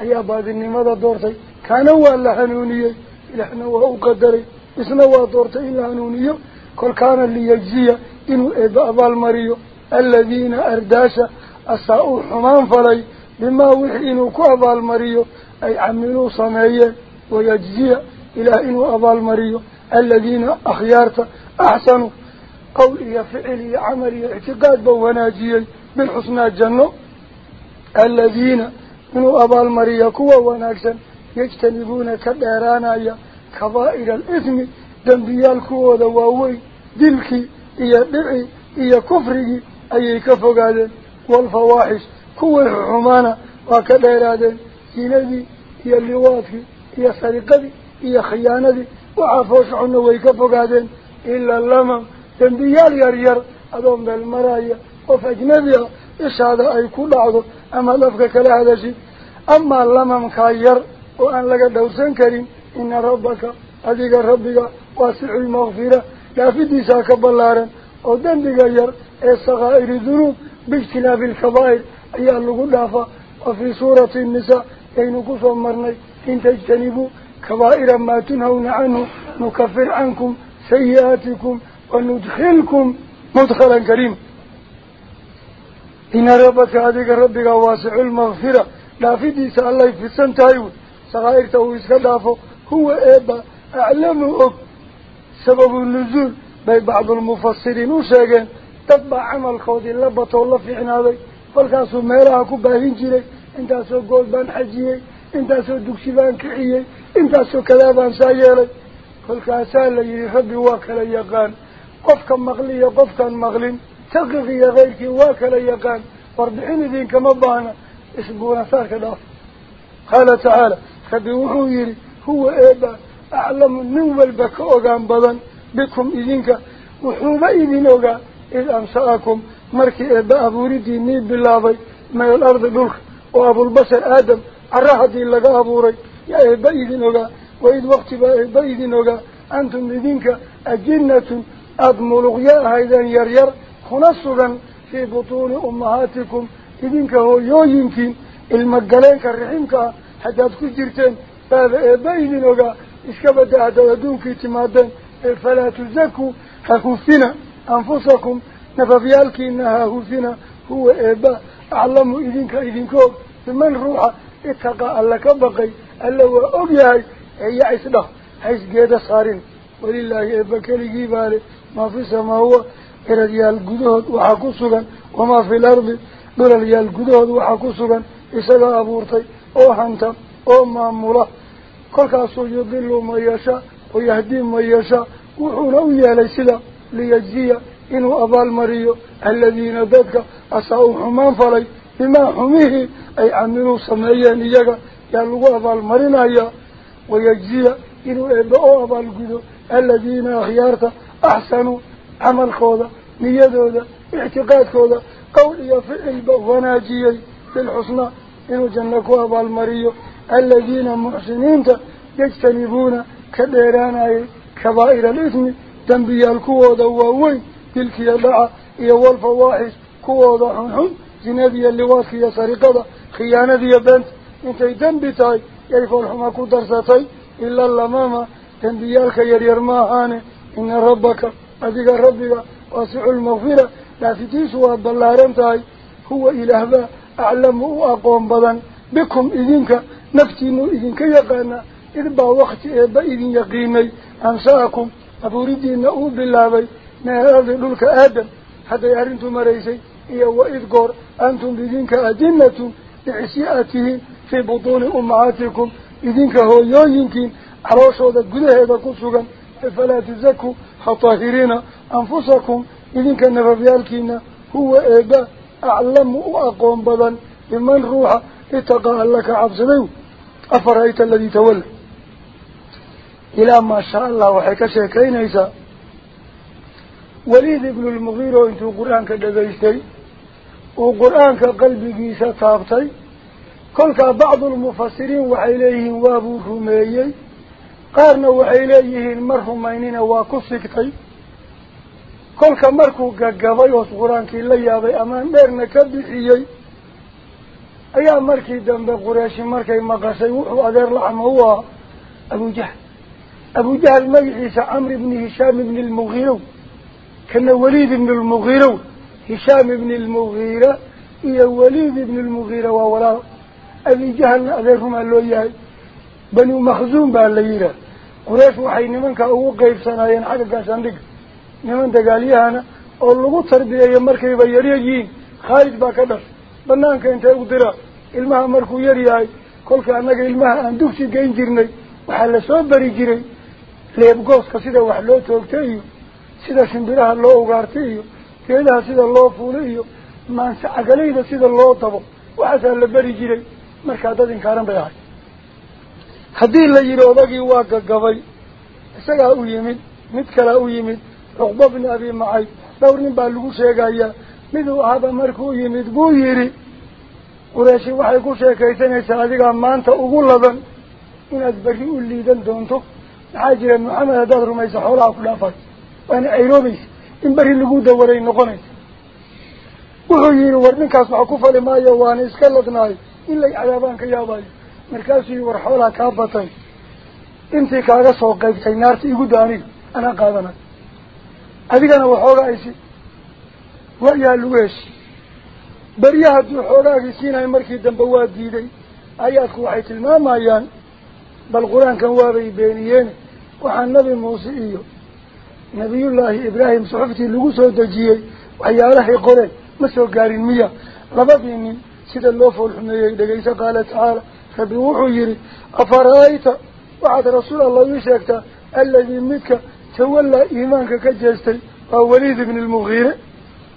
أيا باذي ماذا دورتي كانوا ولا هنونيين إلحنا وهو قدري إسنا دورتي إلا هنونيين كل كان ليجزي إنه إبا المريو الذين أرداشا أساؤوا حمان فلي بما وحينوا كأبا المريو أي عملوا صمعيا ويجزي إلى إنه أبا المريو الذين أخيارت أحسنوا قولي فعلي إنه أبا المريو كوا وناكسا يجتنبون كديرانا كبائر الإثم. دنبيال كوا دواوي دلكي إيا دعي إيا كفري أي كفقادين والفواحش كوا حمانا وكديرادين سيندي إيا اللواتي إيا سرقدي إيا خياندي وعافوش عنا ويكفقادين إلا اللمم. دنبيال يرير أدوم بالمرايا. وفجنبيا إيش هذا أي كل عضو. أما لفك كلا هذا شيء. أما اللمم كاير وأن لك دوسن كريم إن ربك أديك ربك واسع المغفرة. لا في ديساك بلارا ودنبك ير الصغائر الذنوب باجتناب الكبائر. أي اللغو دافا وفي سورة النساء ينقص مرني إن تجتنبوا كبائر ما تنهون عنه نكفر عنكم سيئاتكم وندخلكم مدخلا كريم. ربك واسع المغفرة. لا في ديس الله في السنتايو صغير تويس كدافو هو إيبا أعلمه. سبب النزول. بي بعض المفسرين وشاقين. تطبع عمل خوضي لبطو الله في عنادي فالكاسو ميراها كباهين جيري. انتاسو قول بان حجيي kiciyey intaasoo kadaa baan saa yeelay kolkaasaa la yidhi rabbi waa kala yaqaan qofka maqliyo qofkaan maqlin kayrkii waa kala yaqaan warbixin idinkama baahna isbuuna saarka dhaaf qaala tacaala rabbi wuxuu yidhi huwa eeba aclamu nin walba ka ogaan badan bikum idinka wuxuuba idin ogaa id amsa'akum markii eebba abuuridiinii bilaabay min alardi dhulka oo abulbashar aadam cara haddii laga abuuray yaa eebba idin ogaa waid waqti baa eebba idin ogaa antum idinka ajinnatun aada muluqyo ahaydeen yaryar hooyooyinkiin ilmagaleenka riximka ah haddaad ku jirteen baaba eebba idin ogaa iska badda haddaad adduunkii timaadeen ee falaa tusakuu ha hufina anfusakum nafafyaalkiina ha hufina huwa eebba aclamu idinka idinkoog biman ruuxa itaqaa alla ka baqay alla waa og yahay eeya isdhah ha isgeeda saarin walilaahi eebba keligii baale maa fi samaawa كل ريال جدود وحكوسرا وما في الأرض كل ريال جدود وحكوسرا إسلا أبورتي أو هانتا أو مامورا كل كاسو يضل ما يشاء ويهدي ما يشاء وحروي على سلا ليجزي إنه أبا المريو الذين ذكى أساؤوا حمان فري بما حميه أي عملوا سمعيا نيجا يلو أبا المرينا يا ويجزي إنه أبا أبا الجدو الذين أخيارته أحسنوا عمل خوضه نيادودا اعتقادكودا يا فعل بغناجيي بالحسنة إنو جنكوا بالمريو الذين محسنين يجتنبون كديران أي كبائر الإثم تنبيا الكوة دواوي تلك يا يدعى يا والفواحش كوة دعنهم زنادي اللي واسكي سرقة خيانة يا بنت إنت يا يقول حما كدرستاي إلا اللماما تنبيا الكير يرماهاني إن ربك أذيك ربك واسع المغفرة. لا فتيس وضلارين تاي هو إله ذا أعلمه أقوم بذن بكم إذنك نفتي مو إذنك يقانا. إذ با وقت إبا إذن يقيني. أنساكم أفوردي نؤو بالله نهاذي للك آدم؟ حتى يارنتم رئيسي إيا وإذكر أنتم بذنك أجنة لعسيئته في بطون أمعاتكم إذنك هو يوينك عروشو ذا قده هذا فلا تزكوا خطاهرين أنفسكم. إذن كان نفبيالكين هو إيبا أعلم وأقوم بدا لمن روح اتقى لك عبسلين أفرأيت الذي تولى؟ إلى ما شاء الله وحكى شكين إيسا وليد ابن المغير وانتو القرآن كدبيشتي وقرآن كقلب جيسا طابتي كلك بعض المفسرين وحيليهم وابو رميي. قارنا وحيليه المرهم مينين وكسكتي كل كمركو قاقبي وصغران كي لي يابي أمان بيرنا كبيحيي أيا مركي دنب قراشي مركي مقاسي وحو أدير لعم هو أبو جهل. أبو جهل ميحيس عمر بن هشام بن المغير كان وليد بن المغير هشام بن المغيرة. إيا وليد بن المغيرة وولاه أبي جهل أذيرهم اللوياي nimanka ugu qeybsanaayeen xagga gaashaandhiga niman dagaalyahana oo lagu tarbiyeeyo markayba yaryayihiin khaalid baa ka dhashay banaanka intee u diraa ilmaha markuu yar yahay kolka annaga ilmaha aan dugsi geyn jirnay waxaa lasoo bari jiray leebgooska sida wax loo toogta iyo sida shimbiraha loo ugaarta iyo geedaha sida loo fuulo iyo maanse cagalayda sida loo dabo waxaasaa la beri jiray markaa dad inkaaran bay ahay abi macay dhowr nin baa lagu sheegayaa miduu ahaba markuu yimid buu yidhi qureeshi waxay ku sheekaysanaysaa adigaa maanta ugu ladan inaad berri u liidan doonto maxaa jira maxamed haddaad rumayso xoolaha ku dhaafay waana cayroobaysa in berri lagu dawaray noqonaysa wuxuu yidhi war ninkaas wax ku fali maayo waana iska ladnaayo in lay cadaabaan ka yaabayo markaasuu war xoolaa kaa batay intii kaaga soo qaybtay naarta igu da aniga anaa qaadanay adigana waxoogaa aysi waayaa lagu heshi berya hadduu xoogaagii siinayo markii dambe waa diiday aayaadku waxay tilmaamayaan bal qur-aankan waabay beeniyeen waxaa nabi muuse iyo nabiyullaahi ibraahim suxuftii lagu soo dejiyey waxyaalahay qoreen ma soo gaarin miya labadii nin sida loo foolxumeeyey dhegayso qaala tacaala wuxuu yidhi afara'ayta waxaad rasuul allah ii sheegtaa alladii midka tawallaa iimaanka ka jeestay waa waliid ibni lmugiire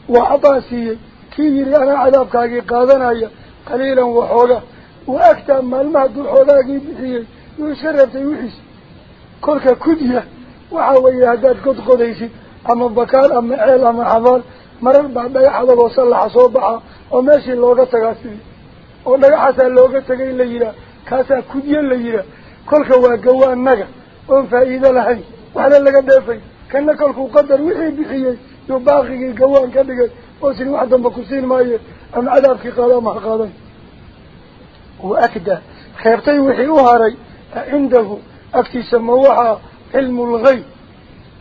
waa cabbaa siiyey kii yidhi anaa cadaabkaagii qaadanaya qaliilan waxooga wa agtaa maalmaha duu xoogaagii bixiyey yuu iska reebtay wixiis kolka kudya waxa weeye haddaad god qodaysid ama bakaal ama ceel ama la yidhaah kolka waa gawaanaga oon faa'iido lahayn waxna laga dheefay kana kolkuu qadar wixii bixiyey yuu baaqigii gawaan ka dhigay oo sini wax damba ku siin maayo ama cadaabkii qaado ama ha qaadan wa akda reebtay wixii u haray cindahu agtiisa ma waxaa cilmu lgayb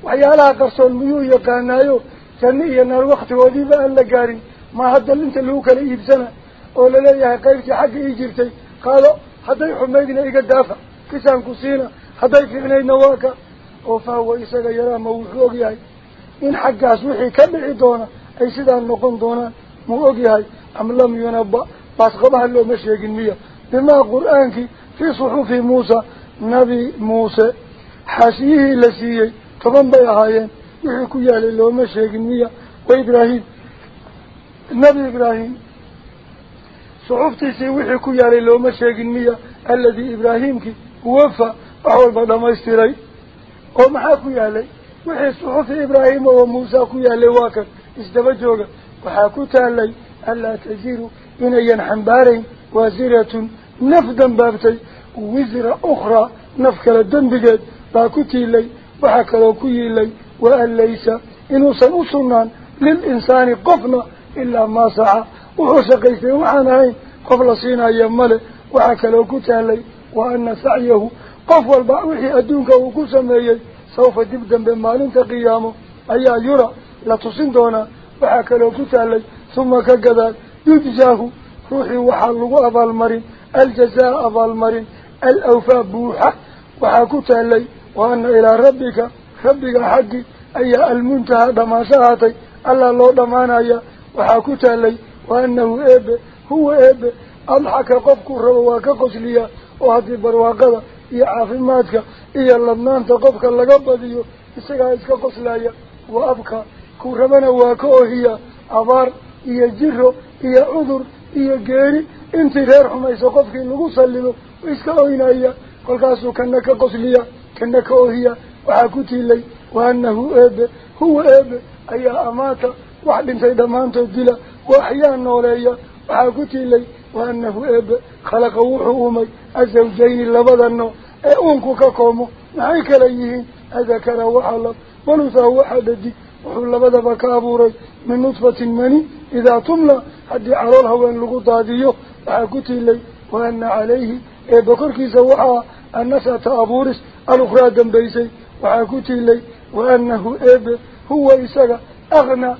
waxyaalaha qarsoon miyuu yaqaanaayo janno iyo naar waktigoodiiba aan la gaarin ma hadda inta lagu kala iibsana hadday xumaydna iga daafa kisaan ku siina hadday fiicnaydna waa ka oo fahwa isaga yaraama wuxuu ogyahay in xaggaas wixii ka dhici doona ay sidaa noqon doonaan muu ogyahay am lam yunaba baasqabaha looma sheegin miya bimaa qur-aankii fii suxufi muusa nabi muuse xaasiyihii la siiyey toban bay ahaayeen wixii ku yaalay looma sheegin miya wa ibraahim nebi ibraahim صعوبتي سيوحي كياري لو ما شاقين ميا الذي إبراهيمك وفا أول ما دمستري ومحا كياري وحي صعوف إبراهيم وموسى كياري واكر. استبجوغا وحا كتالي ألا تزيرو إن حنبار بارين وزيرة نفدا بابتي. وزيرة أخرى نفك لدنبجد باكتي لي وحاك روكي لي وأن ليس إنو سنو سنان للإنسان قفنا إلا ما سعى وحسقيته معناه قبل صينا يمله وعكله كتالي وأن سعيه قف والبعوحي أدونك وكسمي سوف تبدا بمال تقيامه أي يرى لا تصندونا وعكله كتالي ثم كقدر يجزاه روحي وحلق أبا المرين الجزاء أبا المرين الأوفاء بوحة وحكتالي وأن إلى ربك ربك حقي. أي المنتهى دماساتي ألا الله دمانا وحكتالي anahu eebe huwa eebe adxaka qofkuu rabo waa ka qosliyaa oo haddii barwaaqada iyo caafimaadka iyo ladnaanta qofka laga badiyo isagaa iska qoslaya wa abka kuu rabana waa ka ohiya abaar iyo jiro iyo cudur iyo geeri intii reer xumayso qofkii lagu sallimo iska oynaya kolkaasuu kana ka qosliya kana ka وحدين سيدا ما أنتو الدلا وأحيان نوليا وحاكوتي لي وأنه إب خلق وحومي الزوجين اللبضا إيه نو أونكو كاكومو نعيك هذا كان وحلب ونسا وحدة دي وحول لبضا بكابوري من نطفة مني إذا تملى حد على الهوى اللغو داديو حاكوتي لي وأن عليه إيه بكر كيسا وحا النساء تأبورس الأخرى دنبيسي وحاكوتي لي وأنه إب هو إساق أغنى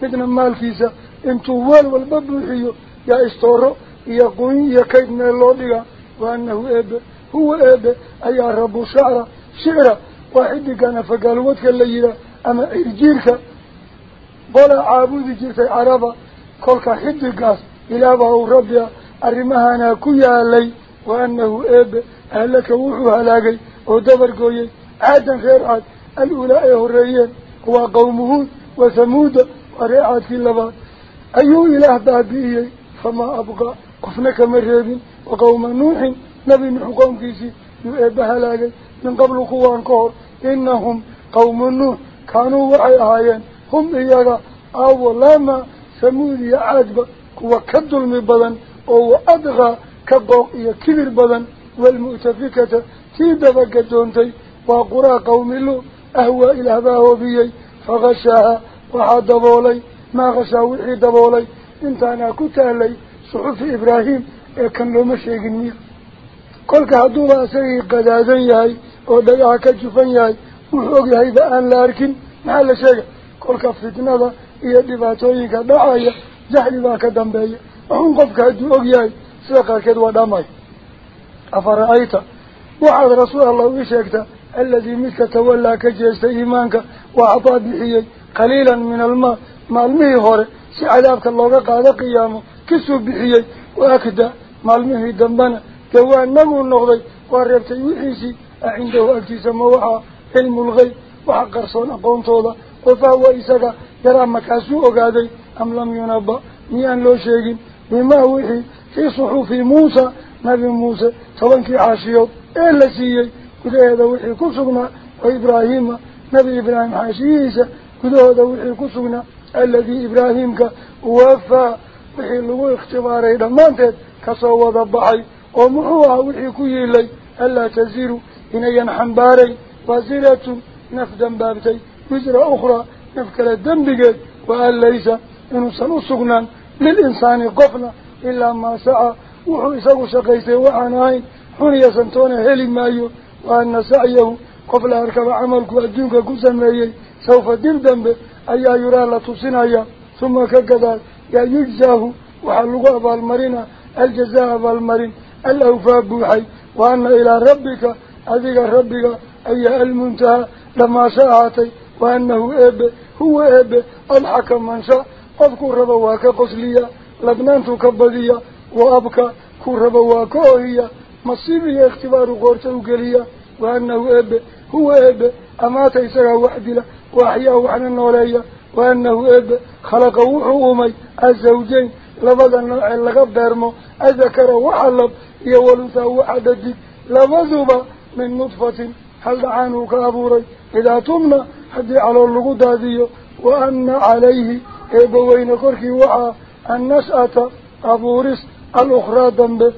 midna maalkiisa intuu weel walba buuxiyo yaa istooro iyo quyin iyo kayd meel loo dhigaa wa anahu eebe huwa eebe ayaa rabu shacra shicra waa xidigan afagaalwadka la yihaa ama cirjiirka qolaa caabudi jirtay caraba kolka xidigaas ilaahbaa uu rabbi ah arrimahaana ku yaalay wa anahu eebe ahlaka wuxuu halaagay ودبر قوي. عادا غير عاد الأولاء هرين هو قومه وثمود وريعات اللبان أي إله بابي فما أبقى. كفنك مريب وقوم نوح. نبي نوح قوم فيسي يؤبها لاغي من قبل قوان كور إنهم قوم نوح. كانوا وعي آيان هم إيغا أولاما ثمود يا يعادب هو كالظلم بضن وهو أدغى كالقوق يكبر بضن والمؤتفكة tii dabagedoontay waa quraa qawmi lu ahwaa ilaah baa hoobiyey fakashaaha waxaa daboolay maa khashaa wixii daboolay intaanaa ku taalay suxufi ibraahim ee kan looma sheegin miya. Kolka hadduuba isagii qadaadan yahay oo dhagaha ka jufan yahay wuxuu ogyahayba aan la arkin. Maxaa la sheega kolka fitnada iyo dhibaatooyinka dhacaya jahli baa ka dambeeya. Waxun qofka hadduu og yahay sida qaarkeed waa dhamay afara'ayta ii sheegtaa aladii midka tawallaa ka jeestay iimaanka waa cataa bixiyey قليلا من الماء مالمه هوري si cadaabka looga qaado qiyaamo kasoo bixiyey waakda maalmihii dambana gawaanaguu noqday waa reebtay wixiisii acindahu agtiisa ma waxaa cilmulgeyb waxa qarsoon aqoontooda oo fahwa isaga yaraa makaasuu ogaaday am lam yunaba miyaan loo sheegin bimaa wixii fii suxufi muusa nabi muuse tobankii xaashiyood siiyey gudaheeda wixii ku sugnaa wa ibraahiima nabi ibraahim xaashiyihiisa gudahooda wixii ku sugnaa الذي إبراهيم وفى وحي لغو اختباري دمانتد كسو وضبحي ومحوها وحي كي لي ألا تزيروا إن ينحنباري وزيرة نفدا بابتي وزر أخرى نفكر الدنبقى وأن ليس إنه سنصغنا للإنسان قفنا إلا ما سعى وحو هنا يسنتون هلي مايو وأن سعيه قبل أركب عملك وأدينك كسميه سوف دردن به أي يرى لا أي ثم كذلك يجزاه وحلقه بالمرين الجزاء بالمرين الأوفاء بوحي وأن إلى ربك أذيك ربك أي المنتهى لما ساعتي وأنه إب هو إب الحكم من شاء أذكر ربواك قسلية لبنانتك بذية وأبكى كربواكوهية qoorta u geliya wa anahu eebe huwa eebe amaata isagaa wax dila وأحياه وحنا نوليا وأنه إب خلق وحومي الزوجين لبدا نوع لغا بيرمو أذكر وحلب يولوثا وحددك لبذوبا من نطفة هل دعانه كابوري إذا تمنى حدي على اللقود هذه وأن عليه إبوين كركي وحا النسأة أبورس الأخرى كركي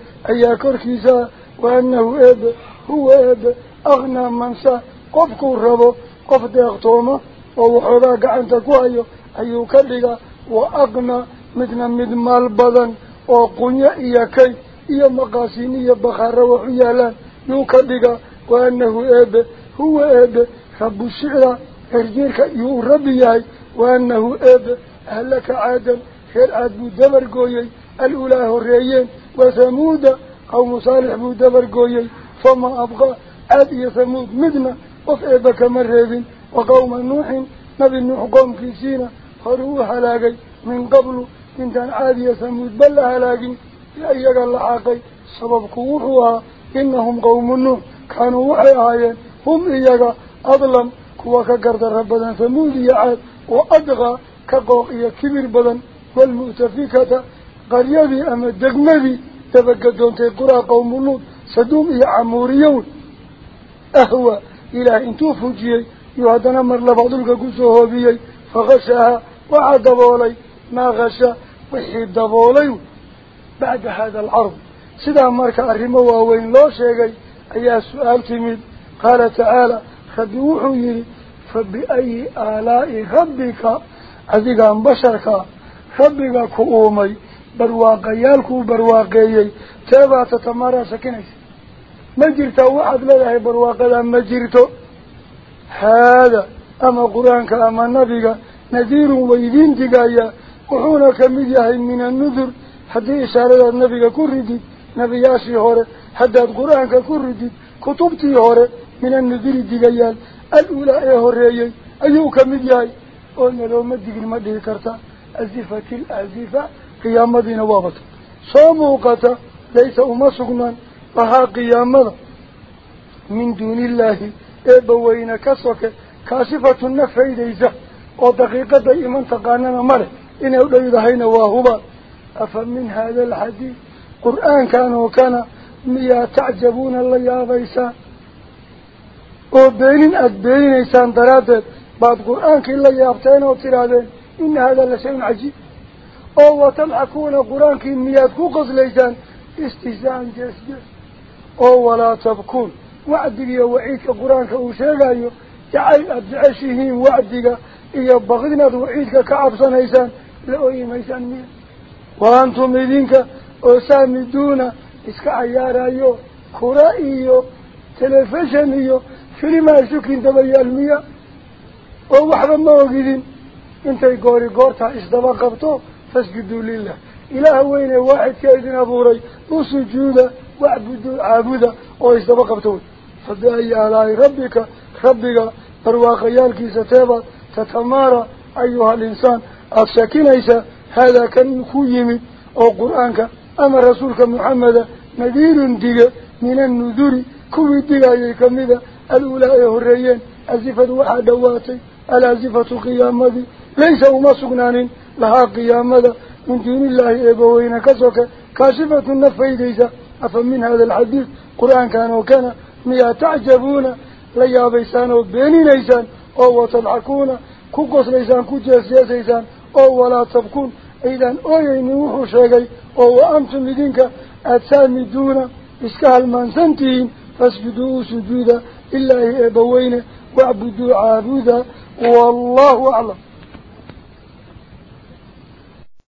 سا وأنه إب هو إب أغنى من سا قفكو الربو qof deeqtooma oo waxoogaa gacanta ku hayo ayuu ka dhigaa wa aqna midna mid maal badan oo qunyo iyo kay iyo maqaasiin iyo bakhaaro wax u yaalaan yuu ka dhigaa wa anahu eebe huwa eebe rabu shicra herjiirka yuu u rabbi yahay wa anahu eebe ahlaka caadan reer caad buu dabargooyey al-ulaa horreeyeen wa thamuuda وثمود أو مصالح مدبر قوي فما أبغى أدي ثمود مدنا. وفئب مرهب وقوم نوح نبي نوح قوم في كيسينا. خروه حلاقي من قبل إن كان عادي ثمود بل هلاقي. لأيك الله عاقي سبب قوحها إنهم قوم نوح. كانوا وحي هم إيجا أظلم. كواكا قرد ربدا ثمود يعاد وأدغى. كقوقية كبير بدا والمؤتفكة qaryadii ama degmadii dabagedoontay quraa qawmu nuud saduum iyo camuuriyown ahwa إلى إن توفجي يهدنا مر لبعضك كسوه بي فغشاها وعد بولي ما غشا وحي دبولي بعد هذا العرض سيدا مركا الرموة وين لو شيغي أي سؤال تميد. قال برواقيالكو برواقيي تابع تتمارى سكنيس ما جرت واحد لا برواقة ما جرت هذا أما قرآنك أما النبي نذير ويدين تقايا وحونا كمديه من النذر حتى إشارة النبي كردي نبي ياشي هوري حتى القرآنك كردي كتبتي هوري من النذير تقايا الأولى هوري أيو كمديه قلنا لو مدق المدق كرتا قيامة نوابة صاموقة ليس أمسقنا فها قيامة. من دون الله إبوين كسوك كاشفة النفع إذا ودقيقة إيمان تقاننا مره إن أولو يدهين واهبا أفمن هذا الحديث؟ قرآن كان وكان. ميا تعجبون الله يا بيسان وبين أدبين إيسان درادت. بعد قرآن كلا يابتين وترادين إن هذا لشيء عجيب. جس جس أو ولا تبكون وعدك وعيدك قرآنك وشيغايو جعل أبجعشهين وعدك إيا بغدنا وعيدك كعبصا إيسان لأوي ميسان مين وأنتم إذنك أسامدون إسكا عيارايو كرائيو تلفزيونيو فيلما يسوكين تبايا المياه oo waxba ma ogidin. Intay goori goortaa isdaba qabto فاسجدوا لله. إله وين؟ واحد كايدنا بوري ري وسجودة وعبد عبودة ويستبقى بتوت فدعي على ربك؟ ربك فرواقيالك ستابا تتمارى. أيها الإنسان أفساكين ليس هذا كان مخيم أو قرآنك. أما رسولك محمد نذير ديك من النذور. كل ديك أيها كميدة الأولى أيها الرئيين أزفة واحدة واتي الأزفة قيامة ليس أما سقنانين لها قيامة من دين الله إبوين كسوك كاشفة النفيديسة. أفمن هذا الحديث؟ قرآن كان وكان ميا تعجبون. ليا بيسان وبيني ليسان. أو تضحكون. كوكوس ليسان كوجاس ليسان. أو ولا تبكون. إذن أويني وحو شاقي. أو أنتم لدينك أتسامدون إسكال من سنتين. فاسجدوا سجودا إلا إبوين. واعبدوا عابودا. والله أعلم.